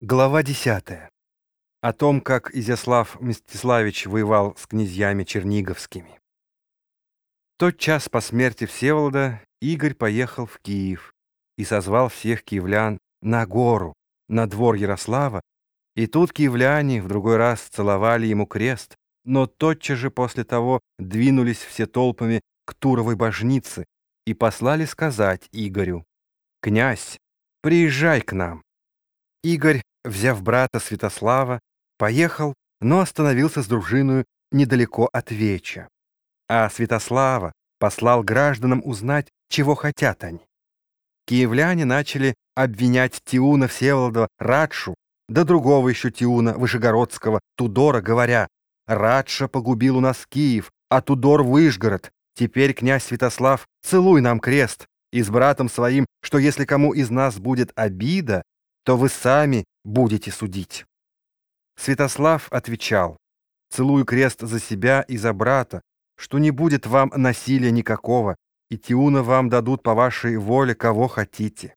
Глава 10. О том, как Изяслав Мстиславич воевал с князьями черниговскими. Тот час по смерти Всеволода Игорь поехал в Киев и созвал всех киевлян на гору, на двор Ярослава, и тут киевляне в другой раз целовали ему крест, но тотчас же после того двинулись все толпами к Туровой божнице и послали сказать Игорю, «Князь, приезжай к нам». Игорь, взяв брата Святослава, поехал, но остановился с дружиною недалеко от Веча. А Святослава послал гражданам узнать, чего хотят они. Киевляне начали обвинять Тиуна Всеволодова Радшу, да другого еще Тиуна Вышегородского Тудора, говоря, «Радша погубил у нас Киев, а Тудор Выжгород. Теперь, князь Святослав, целуй нам крест, и с братом своим, что если кому из нас будет обида, то вы сами будете судить. Святослав отвечал, целую крест за себя и за брата, что не будет вам насилия никакого, и Тиуна вам дадут по вашей воле, кого хотите.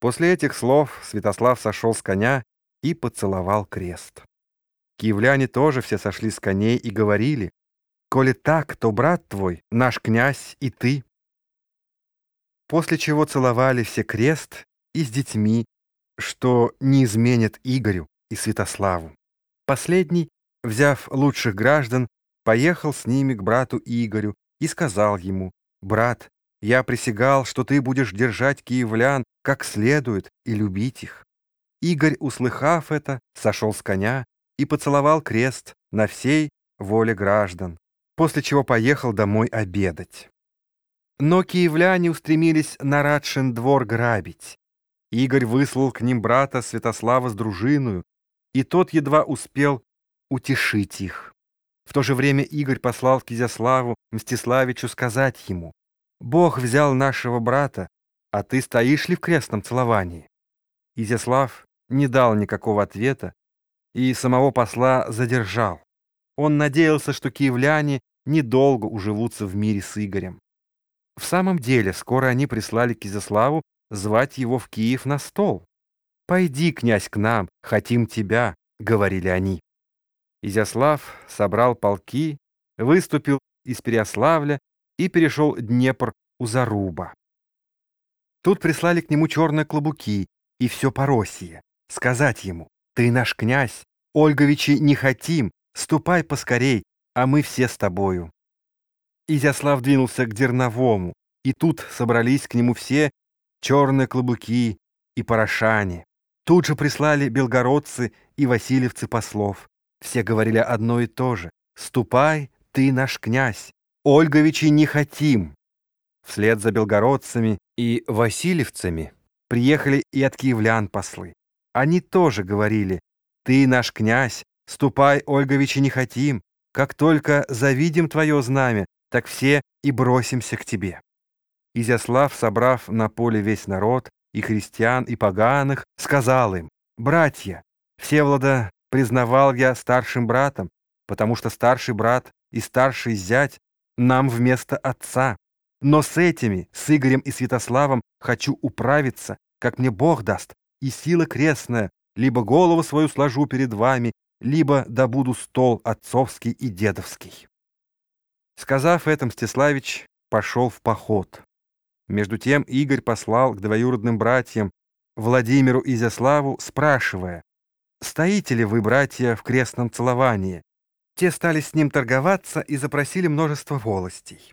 После этих слов Святослав сошел с коня и поцеловал крест. Киевляне тоже все сошли с коней и говорили, «Коли так, то брат твой, наш князь и ты». После чего целовали все крест и с детьми, что не изменит Игорю и Святославу. Последний, взяв лучших граждан, поехал с ними к брату Игорю и сказал ему, «Брат, я присягал, что ты будешь держать киевлян как следует и любить их». Игорь, услыхав это, сошел с коня и поцеловал крест на всей воле граждан, после чего поехал домой обедать. Но киевляне устремились на Радшин двор грабить, Игорь выслал к ним брата Святослава с дружиною, и тот едва успел утешить их. В то же время Игорь послал к Изяславу Мстиславичу сказать ему, «Бог взял нашего брата, а ты стоишь ли в крестном целовании?» Изяслав не дал никакого ответа и самого посла задержал. Он надеялся, что киевляне недолго уживутся в мире с Игорем. В самом деле, скоро они прислали к Изяславу звать его в Киев на стол. «Пойди, князь, к нам, хотим тебя», — говорили они. Изяслав собрал полки, выступил из Переославля и перешел Днепр у Заруба. Тут прислали к нему черные клобуки и все по России, сказать ему, «Ты наш князь, Ольговичи не хотим, ступай поскорей, а мы все с тобою». Изяслав двинулся к Дерновому, и тут собрались к нему все черные клобуки и порошане. Тут же прислали белгородцы и васильевцы послов. Все говорили одно и то же. «Ступай, ты наш князь, Ольговичи не хотим». Вслед за белгородцами и васильевцами приехали и от киевлян послы. Они тоже говорили, «Ты наш князь, ступай, Ольговичи не хотим. Как только завидим твое знамя, так все и бросимся к тебе». Изяслав, собрав на поле весь народ, и христиан, и поганых, сказал им, «Братья, Всеволода признавал я старшим братом, потому что старший брат и старший зять нам вместо отца. Но с этими, с Игорем и Святославом, хочу управиться, как мне Бог даст, и сила крестная, либо голову свою сложу перед вами, либо добуду стол отцовский и дедовский». Сказав это, Мстиславич пошел в поход. Между тем Игорь послал к двоюродным братьям Владимиру и Изяславу, спрашивая, «Стоите ли вы, братья, в крестном целовании?» Те стали с ним торговаться и запросили множество волостей.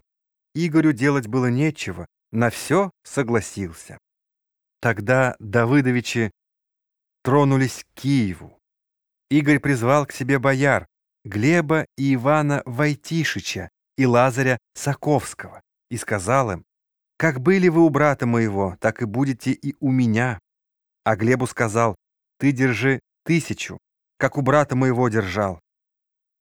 Игорю делать было нечего, на все согласился. Тогда Давыдовичи тронулись к Киеву. Игорь призвал к себе бояр Глеба и Ивана Войтишича и Лазаря Саковского и сказал им, как были вы у брата моего, так и будете и у меня. А Глебу сказал, ты держи тысячу, как у брата моего держал.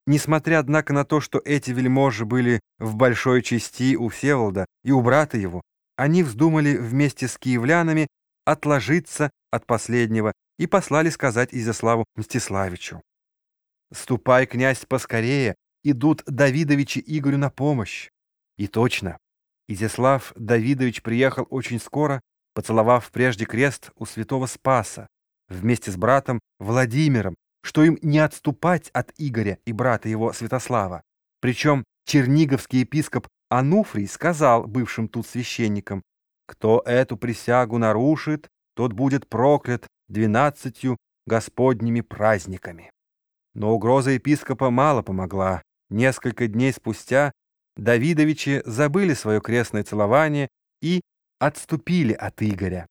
Несмотря, однако, на то, что эти вельможи были в большой части у Всеволода и у брата его, они вздумали вместе с киевлянами отложиться от последнего и послали сказать Изяславу Мстиславичу. «Ступай, князь, поскорее, идут Давидовичи Игорю на помощь». И точно, Изяслав Давидович приехал очень скоро, поцеловав прежде крест у святого Спаса, вместе с братом Владимиром, что им не отступать от Игоря и брата его Святослава. Причем черниговский епископ Ануфрий сказал бывшим тут священникам, «Кто эту присягу нарушит, тот будет проклят двенадцатью господними праздниками». Но угроза епископа мало помогла. Несколько дней спустя Давидовичи забыли свое крестное целование и отступили от Игоря.